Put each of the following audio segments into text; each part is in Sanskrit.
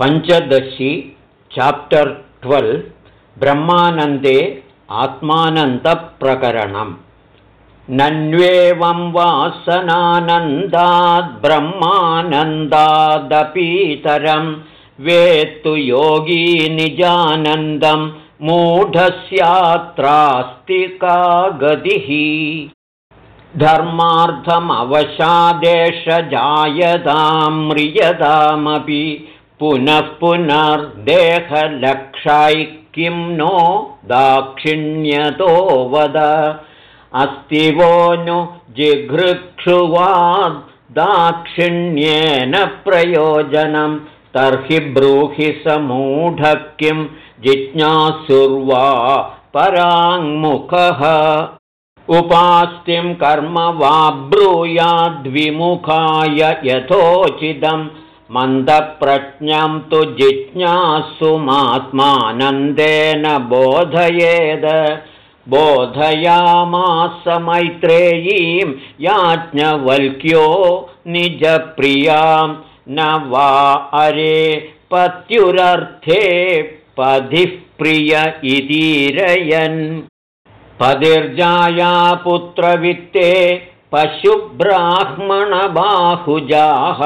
पञ्चदशी चाप्टर् ट्वेल् ब्रह्मानन्दे आत्मानन्दप्रकरणम् नन्वेवं वासनानन्दाद्ब्रह्मानन्दादपीतरं वेत्तु योगी निजानन्दं मूढस्यात्रास्तिका गतिः धर्मार्थमवशादेशजायतां म्रियतामपि पुनः पुनर्देहलक्षै किं नो दाक्षिण्यतो वद। अस्ति वो नु जिघृक्षुवाद् दाक्षिण्येन प्रयोजनं। तर्हि ब्रूहि समूढः किं जिज्ञासुर्वा पराङ्मुखः। उपास्तिं कर्म वा ब्रूयाद्विमुखाय यथोचिदम् मन्दप्रज्ञं तु जिज्ञासुमात्मानन्देन बोधयेद। बोधयामास मैत्रेयीं याज्ञवल्क्यो निजप्रियां न वा अरे पत्युरर्थे पदिः प्रिय इतीरयन् पदिर्जाया पुत्रवित्ते पशुब्राह्मणबाहुजाः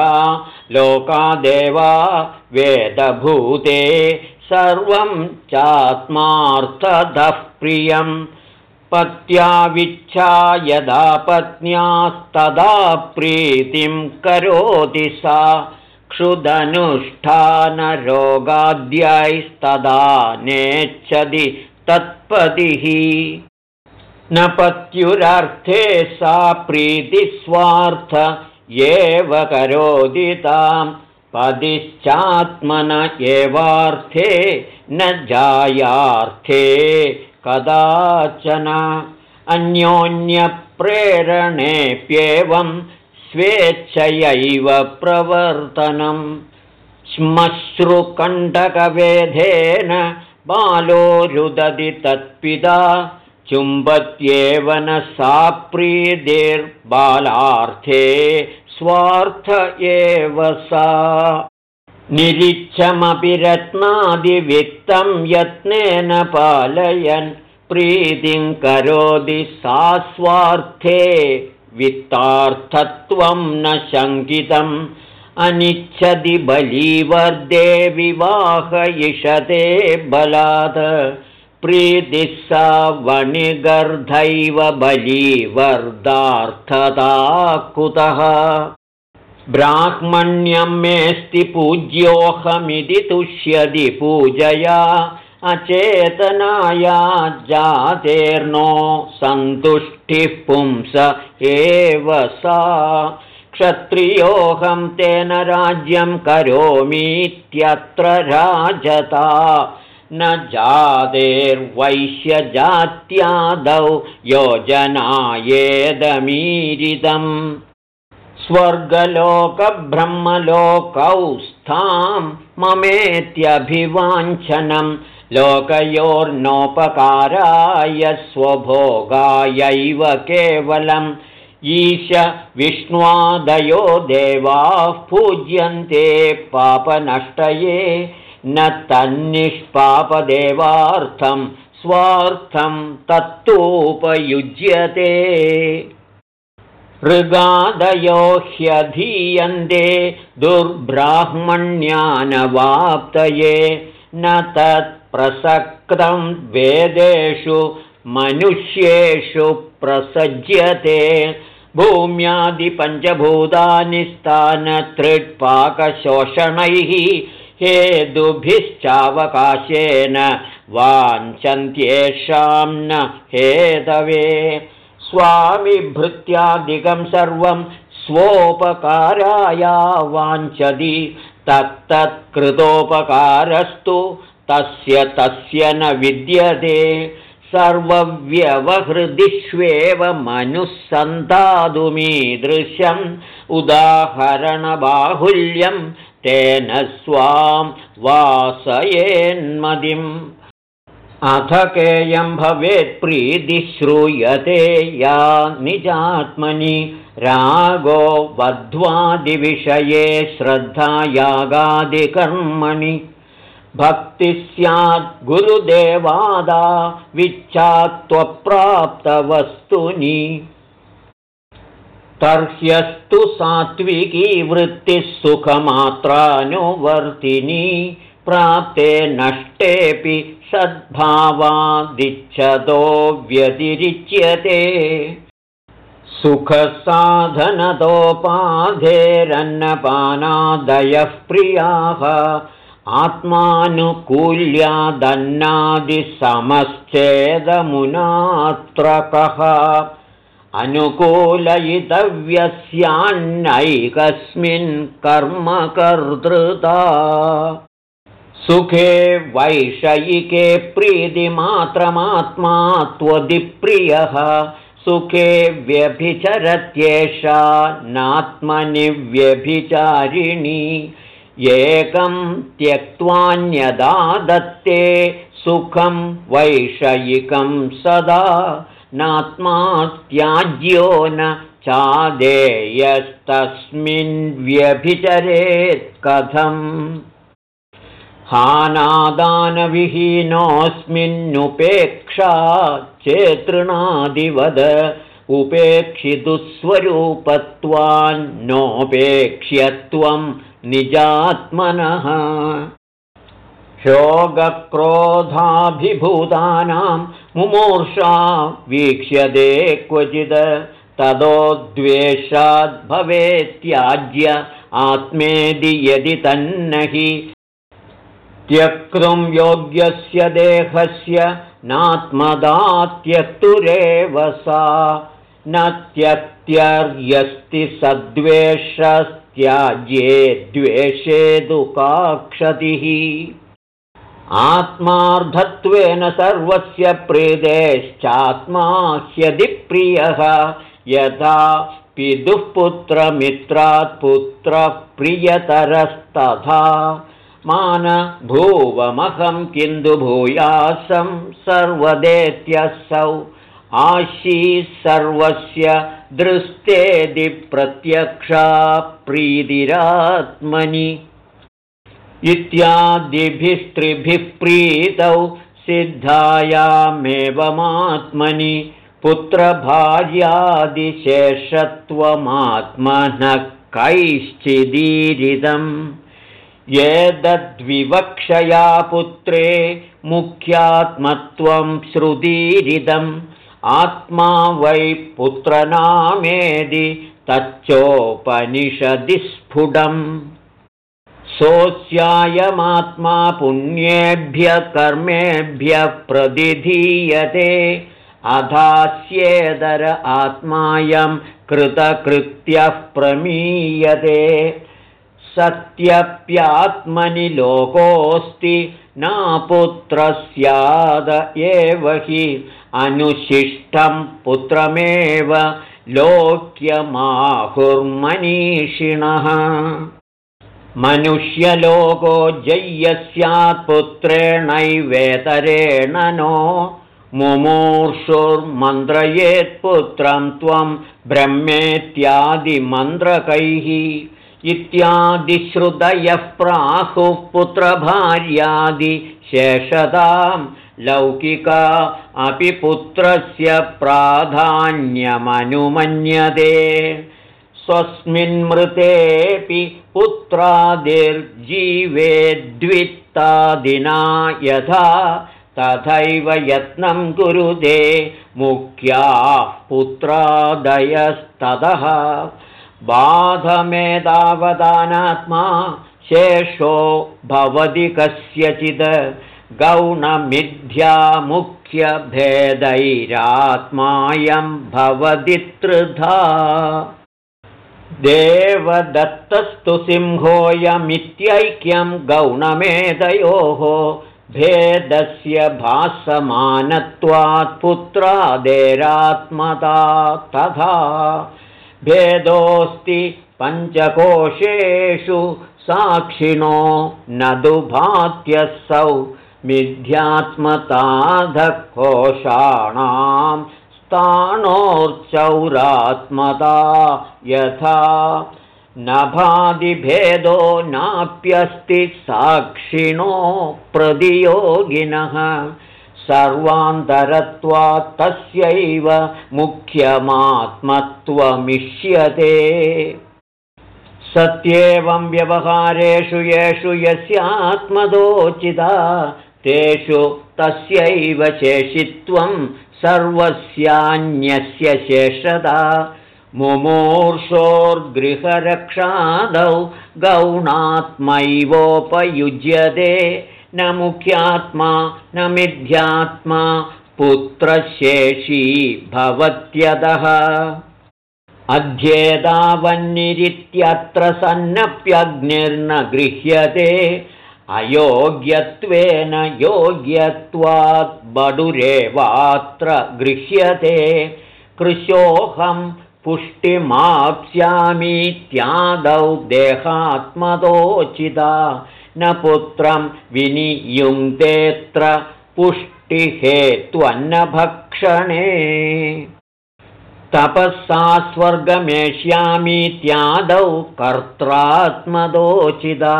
लोकादेवा वेदभूते सर्वं चात्मार्थतः प्रियं। पत्याविच्छा यदा पत्न्यास्तदा प्रीतिं करोति सा। क्षुदनुष्ठानरोगाद्यैस्तदा नेच्छति तत्पतिः न पत्युरर्थे सा प्रीतिस्वार्थ एव करोदितां पदिश्चात्मन एवार्थे न जायार्थे कदाचन। अन्योन्यप्रेरणेऽप्येवं स्वेच्छयैव प्रवर्तनं। श्मश्रुकण्टकवेधेन बालो रुदति तत्पिता चुम्बत्येव न सा प्रीतिर्बालार्थे स्वार्थ एव सा। निरिच्छमपि रत्नादिवित्तं यत्नेन पालयन् प्रीतिं करोति सा स्वार्थे वित्तार्थत्वं न शङ्कितम्। अनिच्छति बलीवर्दे विवाहयिषते बलात् प्रीतिः सा वणिगर्धैव बलीवर्दार्थता कुतः ब्राह्मण्यं मेऽस्ति पूज्योऽहमिति तुष्यति पूजया अचेतनाया जातेर्नो सन्तुष्टिः पुंस एव सा। क्षत्रियोऽहं तेन राज्यं करोमीत्यत्र राजता न जातेर्वैश्यजात्यादौ योजनायेदमीरिदम् स्वर्गलोकब्रह्मलोकौ स्थां ममेत्यभिवाञ्छनं लोकयोर्नोपकाराय स्वभोगायैव केवलम्। ईश विष्णुवादयो देवाः पूज्यन्ते पापनष्टये न तन्निष्पापदेवार्थं स्वार्थं तत्तूपयुज्यते। ऋगादयो ह्यधीयन्ते दुर्ब्राह्मण्यानवाप्तये न तत्प्रसक्तं वेदेषु मनुष्येषु प्रसज्यते। भूम्यादिपञ्चभूतानि स्थानतृट्पाकशोषणैः हेतुभिश्चावकाशेन वाञ्छन्त्येषां न हेतवे। स्वामिभृत्यादिकं सर्वं स्वोपकाराया वाञ्छति। तत्तत्कृतोपकारस्तु तस्य तस्य न विद्यते। सर्वव्यवहृदिष्वेव मनुःसन्तादुमीदृशम् उदाहरणबाहुल्यं तेन स्वां वासयेन्मदिम्। अथ केयं भवेत् श्रूयते या निजात्मनि। रागो वध्वादिविषये श्रद्धायागादिकर्मणि भक्तिः स्यात् गुरुदेवादा विच्छात्वप्राप्तवस्तुनि तर्ह्यस्तु सात्विकी वृत्तिः सुखमात्रानुवर्तिनी प्राप्ते नष्टेऽपि सद्भावादिच्छतो व्यतिरिच्यते। सुखसाधनतोपाधेरन्नपानादयः प्रियाः आत्मानुकूल्यादन्नादिसमश्चेदमुनात्र कः अनुकूलयितव्यस्यान्नैकस्मिन् कर्मकर्तृता। सुखे वैषयिके प्रीतिमात्रमात्मा त्वदिप्रियः। सुखे व्यभिचरत्येषा नात्मनि व्यभिचारिणी एकं त्यक्त्वान्यदा दत्ते सुखं वैषयिकं सदा नात्मा त्याज्यो न चादेयस्तस्मिन् व्यभिचरेत् कथम्? हानादानविहीनोऽस्मिन्नुपेक्षा चेतृणादिवद उपेक्षितुस्वरूपत्वान्नोपेक्ष्यत्वं निजात्मनः शोगक्रोधाभिभूतानां मुमूर्षा वीक्ष्यते क्वचिद ततोद्वेषाद्भवेत्याज्य आत्मेदि यदि तन्न हि त्यक्तुं योग्यस्य देहस्य नात्मदा त्यक्तुरेव सा। न त्यक्त्यर्यस्ति सद्वेषस्त्याज्ये द्वेषे दुःखाक्षतिः आत्मार्धत्वेन सर्वस्य प्रीतेश्चात्मा ह्यधिप्रियः यथा पितुः पुत्रमित्रात् पुत्रः प्रियतरस्तथा। मान भूवमहं किन्तु भूयासं सर्वदेत्यसौ। आशीः सर्वस्य दृष्टेदि प्रत्यक्षा प्रीतिरात्मनि इत्यादिभिस्त्रिभिः प्रीतौ सिद्धायामेवमात्मनि पुत्रभार्यादिशेषत्वमात्मनः कैश्चिदीरिदम् एतद्विवक्षया पुत्रे मुख्यात्मत्वं श्रुतीरिदम् आत्मा वै पुत्रनामेदि तच्चोपनिषदि स्फुटम् सोऽस्यायमात्मा पुण्येभ्यः कर्मेभ्यः प्रतिधीयते अधास्येदर आत्मायं कृतकृत्यः प्रमीयते। सत्यप्यात्मनि लोकोऽस्ति नापुत्रस्याद एव हि। अनुशिष्टं पुत्रमेव लोक्यमाहुर्मनीषिणः मनुष्यलोको जय्यस्यात् पुत्रेणैवेतरेण नो। मुमूर्षुर्मन्त्रयेत्पुत्रं त्वं ब्रह्मेत्यादिमन्त्रकैः। इत्यादिश्रुतयः प्राहुः पुत्रभार्यादिशेषतां लौकिका अपि पुत्रस्य प्राधान्यमनुमन्यते। स्वस्मिन्मृतेऽपि पुत्रादिर्जीवेद्वित्तादिना यथा तथैव यत्नं कुरुते मुख्याः पुत्रादयस्ततः। बाधमेतावदानात्मा शेषो भवति कस्यचित् गौणमिथ्यामुख्यभेदैरात्मायं भवति त्रिधा देवदत्तस्तु सिंहोऽयमित्यैक्यं गौणमेधयोः भेदस्य भासमानत्वात् पुत्रादेरात्मता तथा। भेदोऽस्ति पञ्चकोशेषु साक्षिणो न दुभात्यसौ मिथ्यात्मताधकोषाणां स्थाणोर्चौरात्मता यथा नभादिभेदो नाप्यस्ति साक्षिणो प्रतियोगिनः सर्वान्तरत्वात् तस्यैव मुख्यमात्मत्वमिष्यते। सत्येवं व्यवहारेषु येषु यस्यात्मदोचिता तेषु तस्यैव शेषित्वं सर्वस्यान्यस्य शेषदा मुमूर्षोर्गृहरक्षादौ गौणात्मैवोपयुज्यते। न मुख्यात्मा न मिथ्यात्मा पुत्रशेषी भवत्यतः अध्येतावन्निरित्यत्र सन्नप्यग्निर्न गृह्यते अयोग्यत्वेन योग्यत्वात् बडुरेवात्र गृह्यते। कृशोऽहं पुष्टिमाप्स्यामीत्यादौ देहात्मदोचिता। न पुत्रं विनियुङ्क्तेऽत्र पुष्टिहेत्वन्नभक्षणे। तपःसा स्वर्गमेष्यामीत्यादौ कर्त्रात्मदोचिता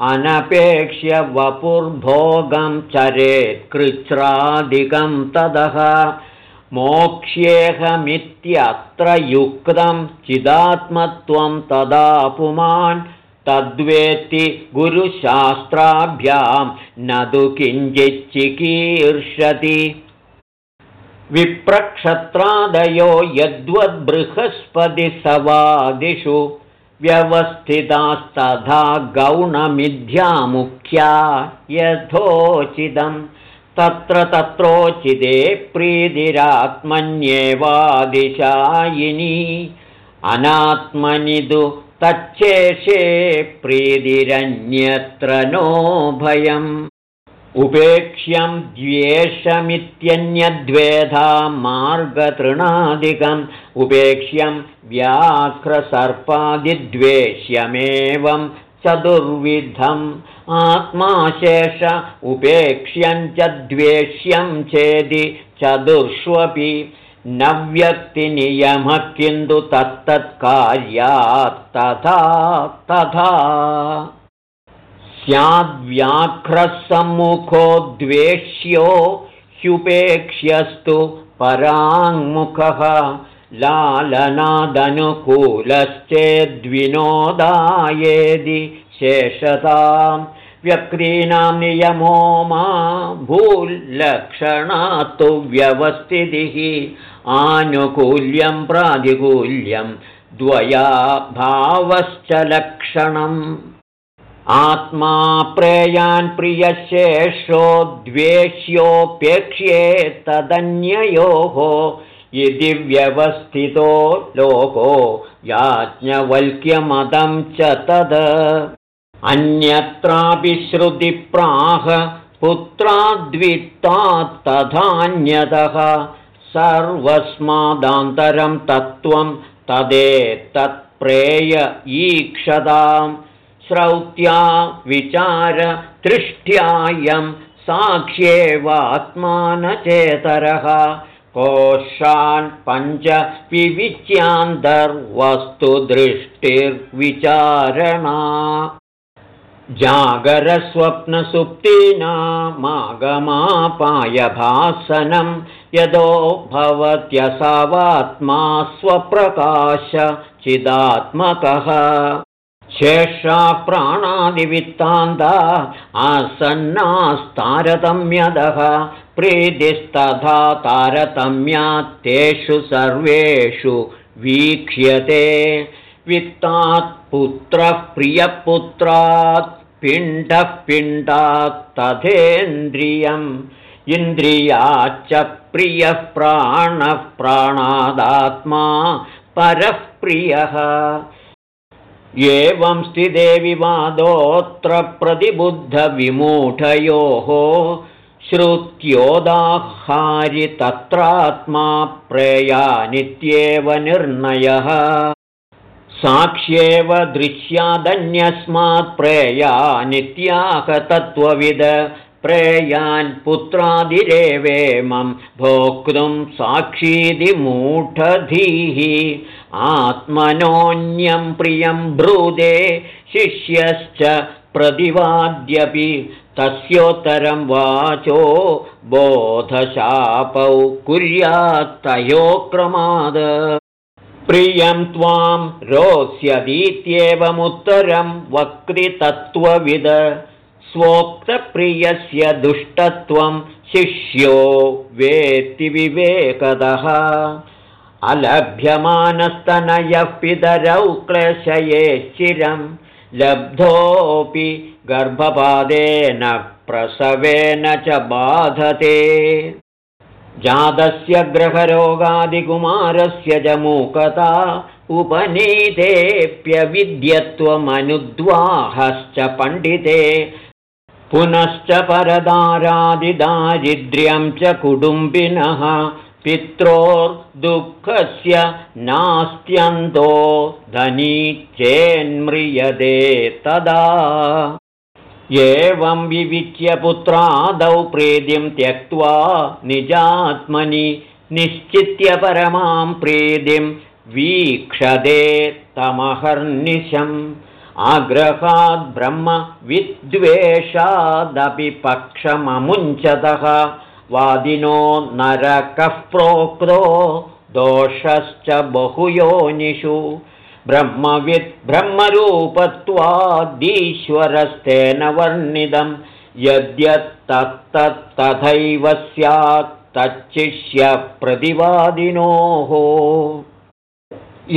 अनपेक्ष्य वपुर्भोगं चरेत् कृच्छ्रादिकं तदः। मोक्ष्येऽहमित्यत्र युक्तं चिदात्मत्वं तदा पुमान् तद्वेत्ति गुरुशास्त्राभ्यां न तु किञ्चिच्चिकीर्षति। विप्रक्षत्रादयो यद्वद्बृहस्पतिसवादिषु व्यवस्थितास्तथा गौणमिथ्यामुख्या यथोचितं तत्र तत्रोचिते प्रीतिरात्मन्येवादिशायिनी। अनात्मनि तु तच्चेषे प्रीतिरन्यत्र नो भयम् उपेक्ष्यं द्वेषमित्यन्यद्वेधा मार्गतृणादिकम् उपेक्ष्यं व्याघ्रसर्पादिद्वेष्यमेवं चतुर्विधम् आत्माशेष उपेक्ष्यं च द्वेष्यं चेदि चतुर्ष्वपि न व्यक्तिनियमः किन्तु तत्तत्कार्यात् तथा तथा स्याद्व्याघ्रसम्मुखो द्वेष्यो ह्युपेक्ष्यस्तु पराङ्मुखः लालनादनुकूलश्चेद्विनोदायेदि शेषतां व्यक्तीनां नियमो मा भूल्लक्षणात्तु व्यवस्थितिः आनुकूल्यं प्रातिकूल्यं द्वया भावश्च लक्षणम् आत्मा प्रेयान् प्रियशेषो द्वेष्योपेक्ष्ये तदन्ययोः इति व्यवस्थितो लोको याज्ञवल्क्यमदं च तद। अन्यत्रापि श्रुतिप्राह पुत्राद्वित्तात् तथान्यतः सर्वस्मादान्तरं तत्त्वं तदेतत्प्रेय ईक्षताम् श्रौत्या विचारतृष्ट्यायं साक्ष्येवात्मानचेतरः। कोशान् पञ्च विविच्यान्तर्वस्तुदृष्टिर्विचारणा। जागरस्वप्नसुप्तीनामागमापायभासनं यदो भवत्यसावात्मा स्वप्रकाश चिदात्मकः शेषा प्राणादिवित्तान्ता आसन्नास्तारतम्यदः प्रीतिस्तथा तारतम्यात् तेषु सर्वेषु वीक्ष्यते। वित्तात् पुत्रः प्रियपुत्रात् पिण्डः पिण्डात् तथेन्द्रियम्। इन्द्रियाच्च प्रियः प्राणः प्राणादात्मा परः प्रियः एवं स्थिते विवादोऽत्र प्रतिबुद्धविमूढयोः श्रुत्योदाहारि तत्रात्मा प्रेयानित्येव निर्णयः। साक्ष्येव दृश्यादन्यस्मात् प्रेयानित्याह तत्त्वविद प्रेयान् पुत्रादिरेवेमं भोक्तुं साक्षीदिमूढधीः आत्मनोऽन्यं प्रियं ब्रूदे शिष्यश्च प्रतिवाद्यपि तस्योत्तरं वाचो बोधशापौ कुर्यात्तयोक्रमाद प्रियं त्वां रोस्यतीत्येवमुत्तरं वक्तितत्त्वविद। स्वोक्तप्रियस्य दुष्टत्वं शिष्यो वेत्ति विवेकदः अलभ्यमानस्तनयः पितरौ क्लेशये चिरं लब्धोऽपि गर्भपादेन प्रसवेन च बाधते। जातस्य ग्रहरोगादिकुमारस्य च मूकता उपनीतेऽप्यविद्यत्वमनुद्वाहश्च पण्डिते। पुनश्च परदारादिदारिद्र्यं च कुटुम्बिनः पित्रोर्दुःखस्य नास्त्यन्तो धनी चेन्म्रियते तदा। एवं विविच्य पुत्रादौ प्रीतिं त्यक्त्वा निजात्मनि निश्चित्य परमां प्रीतिं वीक्षदे तमहर्निशम्। आग्रहाद्ब्रह्म विद्वेषादपि पक्षममुञ्चतः वादिनो नरकः प्रोक्तो दोषश्च बहुयोनिषु ब्रह्मवित् ब्रह्मरूपत्वादीश्वरस्तेन वर्णितं यद्यत्तत्तथैव स्यात् तच्चिष्यप्रतिवादिनोः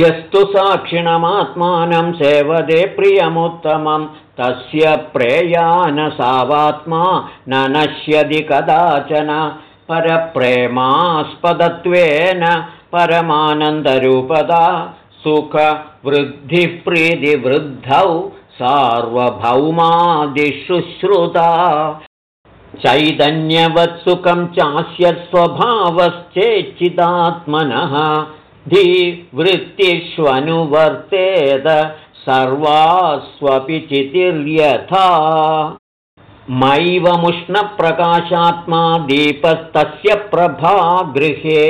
यस्तु साक्षिणमात्मानं सेवदे प्रियमुत्तमं तस्य प्रेयानसावात्मा न नश्यति कदाचन परप्रेमास्पदत्वेन परमानन्दरूपदा सुखवृद्धिप्रीतिवृद्धौ सार्वभौमादिशुश्रुता। चैतन्यवत्सुखं चास्य स्वभावश्चेच्चिदात्मनः धीवृत्तिष्वनुवर्तेत सर्वास्वपि चितिर्यथा मैवमुष्णप्रकाशात्मा दीपस्तस्य प्रभा गृहे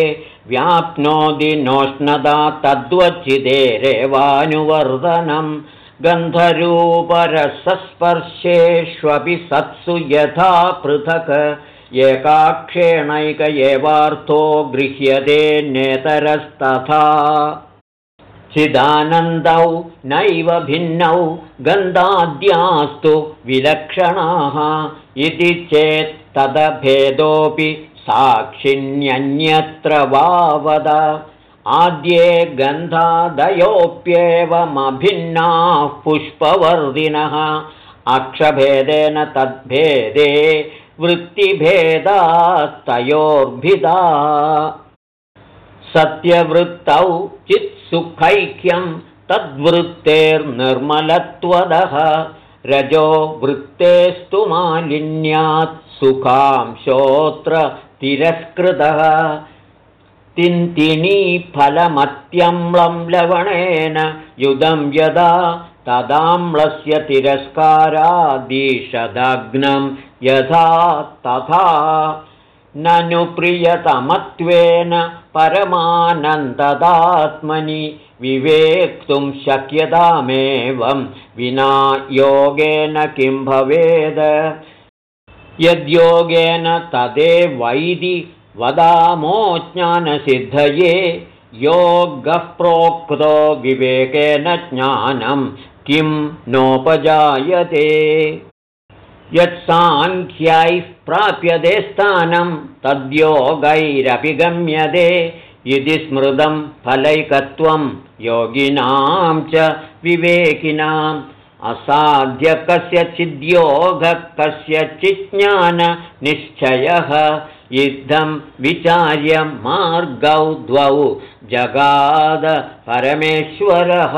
व्याप्नोति नोष्णदा तद्वच्चिदेरेवानुवर्धनं गन्धरूपरसस्पर्शेष्वपि सत्सु यथा पृथक्। एकाक्षेणैक एवार्थो गृह्यते नेतरस्तथा चिदानन्दौ नैव भिन्नौ गन्धाद्यास्तु विलक्षणाः। इति चेत् तदभेदोऽपि साक्षिण्यन्यत्र वावद। आद्ये गन्धादयोऽप्येवमभिन्नाः पुष्पवर्धिनः। अक्षभेदेन तद्भेदे वृत्तिभेदास्तयोर्भिदा सत्यवृत्तौ चित्सुखैक्यं तद्वृत्तेर्निर्मलत्वदः। रजो वृत्तेस्तु मालिन्यात् सुखांशोऽत्र तिरस्कृतः तिन्तिणीफलमत्यम्लं लवणेन युधं यदा तदाम्लस्य तिरस्कारादीशदग्नं यथा तथा। ननु प्रियतमत्वेन परमानन्ददात्मनि विवेक्तुं शक्यतामेवं विना योगेन किं भवेद? यद्योगेन तदेवैदि वदामो ज्ञानसिद्धये योगः प्रोक्तो विवेकेन ज्ञानं किं नोपजायते यत्साङ्ख्यैः प्राप्यते स्थानं तद्योगैरपि गम्यते इति स्मृतं फलैकत्वं योगिनां च विवेकिनाम् असाध्य कस्यचिद्योगः कस्यचिज्ञाननिश्चयः इद्धं विचार्य मार्गौ द्वौ जगाद परमेश्वरः।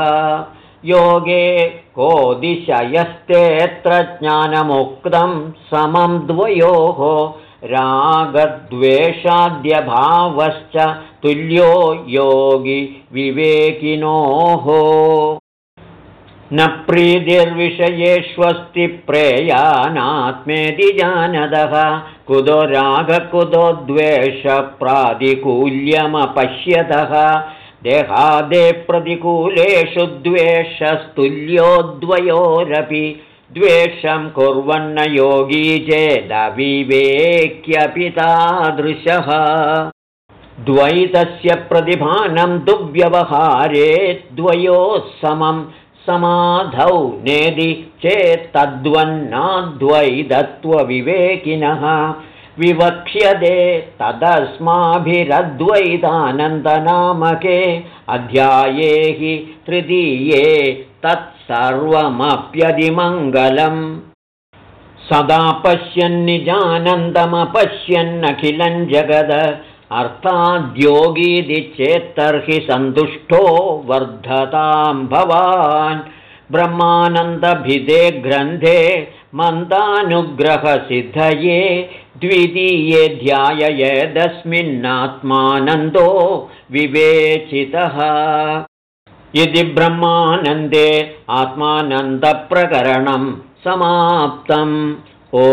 योगे कोदिशयस्तेऽत्र ज्ञानमुक्तं समं द्वयोः रागद्वेषाद्यभावश्च तुल्यो योगि विवेकिनोः। न प्रीतिर्विषयेष्वस्ति प्रेयानात्मेति जानदः। कुतो रागकुतो द्वेषप्रातिकूल्यमपश्यतः देहादे प्रतिकूलेषु द्वेषस्तुल्योद्वयोरपि द्वेषं कुर्वन्न योगी चेदविवेक्यपि तादृशः। द्वैतस्य प्रतिभानं दुव्यवहारे द्वयोः समं समाधौ नेदि चेत्तद्वन्नाद्वैतत्वविवेकिनः विवक्ष्यते तदस्माभिरद्वैतानन्दनामके अध्याये हि तृतीये तत्सर्वमप्यधिमङ्गलम्। सदा पश्यन्निजानन्दमपश्यन्नखिलं जगद अर्थाद्योगीति चेत्तर्हि सन्तुष्टो वर्धतां भवान्। ब्रह्मानन्दभिदे ग्रन्थे मन्दानुग्रहसिद्धये द्वितीये ध्याययेदस्मिन्नात्मानन्दो विवेचितः। यदि ब्रह्मानन्दे आत्मानन्दप्रकरणं समाप्तम् ओ